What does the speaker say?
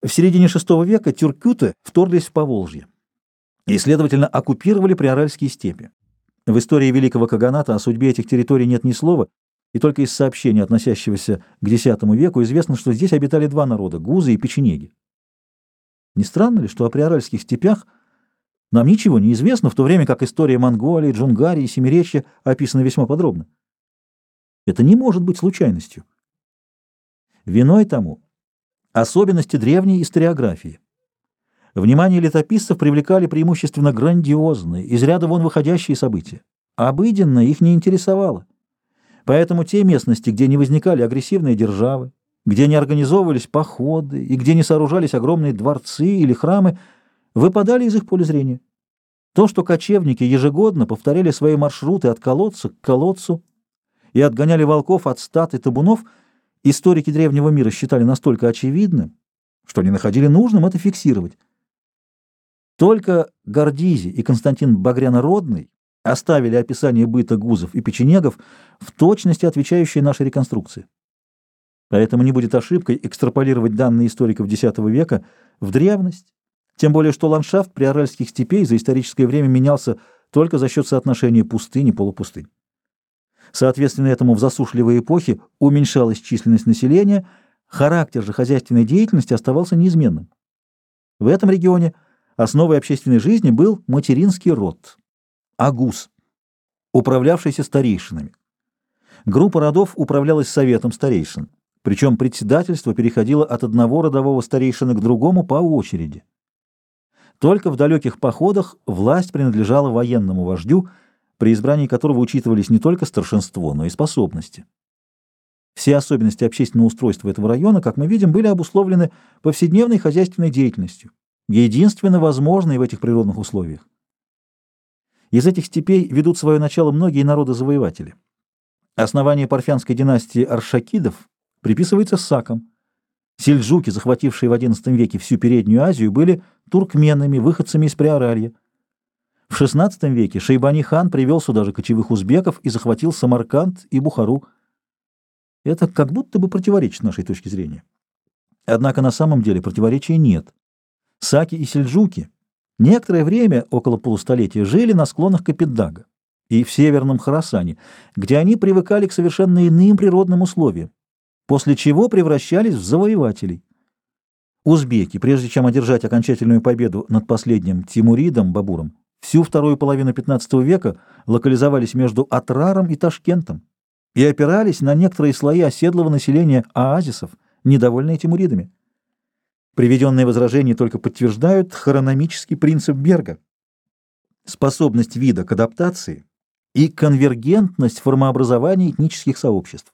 В середине VI века тюркюты вторглись в Поволжье и, следовательно, оккупировали приоральские степи. В истории Великого Каганата о судьбе этих территорий нет ни слова, и только из сообщения, относящегося к X веку, известно, что здесь обитали два народа — гузы и печенеги. Не странно ли, что о приоральских степях нам ничего не известно, в то время как история Монголии, Джунгарии и Семиречья описана весьма подробно? Это не может быть случайностью. Виной тому особенности древней историографии. Внимание летописцев привлекали преимущественно грандиозные, из ряда вон выходящие события. Обыденно их не интересовало. Поэтому те местности, где не возникали агрессивные державы, где не организовывались походы и где не сооружались огромные дворцы или храмы, выпадали из их поля зрения. То, что кочевники ежегодно повторяли свои маршруты от колодца к колодцу и отгоняли волков от стад и табунов, историки древнего мира считали настолько очевидным, что не находили нужным это фиксировать. Только Гордизи и Константин Багрянородный оставили описание быта гузов и печенегов в точности отвечающие нашей реконструкции. Поэтому не будет ошибкой экстраполировать данные историков X века в древность, тем более что ландшафт приоральских степей за историческое время менялся только за счет соотношения пустынь и полупустынь. Соответственно этому в засушливые эпохи уменьшалась численность населения, характер же хозяйственной деятельности оставался неизменным. В этом регионе – Основой общественной жизни был материнский род – агус, управлявшийся старейшинами. Группа родов управлялась советом старейшин, причем председательство переходило от одного родового старейшины к другому по очереди. Только в далеких походах власть принадлежала военному вождю, при избрании которого учитывались не только старшинство, но и способности. Все особенности общественного устройства этого района, как мы видим, были обусловлены повседневной хозяйственной деятельностью единственно возможной в этих природных условиях. Из этих степей ведут свое начало многие народы-завоеватели. Основание парфянской династии Аршакидов приписывается Сакам. Сельджуки, захватившие в XI веке всю Переднюю Азию, были туркменами, выходцами из Приоралья. В XVI веке Шейбани-хан привел сюда же кочевых узбеков и захватил Самарканд и Бухару. Это как будто бы противоречит нашей точке зрения. Однако на самом деле противоречия нет. Саки и сельджуки некоторое время, около полустолетия, жили на склонах Капитдага и в северном Харасане, где они привыкали к совершенно иным природным условиям, после чего превращались в завоевателей. Узбеки, прежде чем одержать окончательную победу над последним Тимуридом Бабуром, всю вторую половину XV века локализовались между Атраром и Ташкентом и опирались на некоторые слои оседлого населения оазисов, недовольные Тимуридами. Приведенные возражения только подтверждают хрономический принцип Берга. Способность вида к адаптации и конвергентность формообразования этнических сообществ.